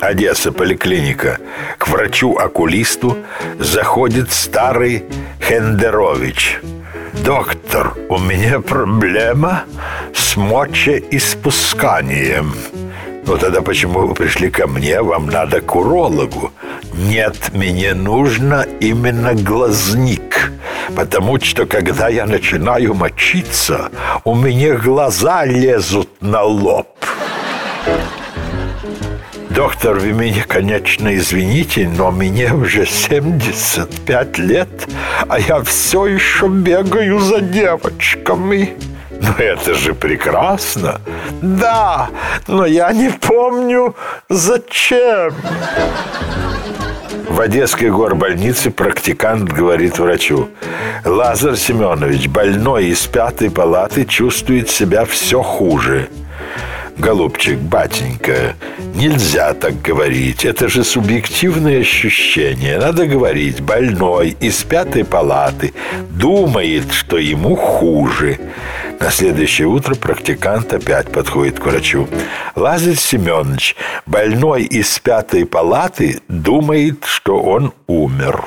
Одесса, поликлиника. К врачу-окулисту заходит старый Хендерович. Доктор, у меня проблема с мочеиспусканием. Ну тогда почему вы пришли ко мне? Вам надо к урологу. Нет, мне нужно именно глазник. Потому что когда я начинаю мочиться, у меня глаза лезут на лоб. Доктор, вы меня, конечно, извините, но мне уже 75 лет, а я все еще бегаю за девочками. Но это же прекрасно. Да, но я не помню, зачем. В Одесской горбольнице практикант говорит врачу. Лазар Семенович, больной из пятой палаты, чувствует себя все хуже. Голубчик, батенька, нельзя так говорить. Это же субъективное ощущение. Надо говорить, больной из пятой палаты думает, что ему хуже. На следующее утро практикант опять подходит к врачу. Лазарь Семенович, больной из пятой палаты думает, что он умер.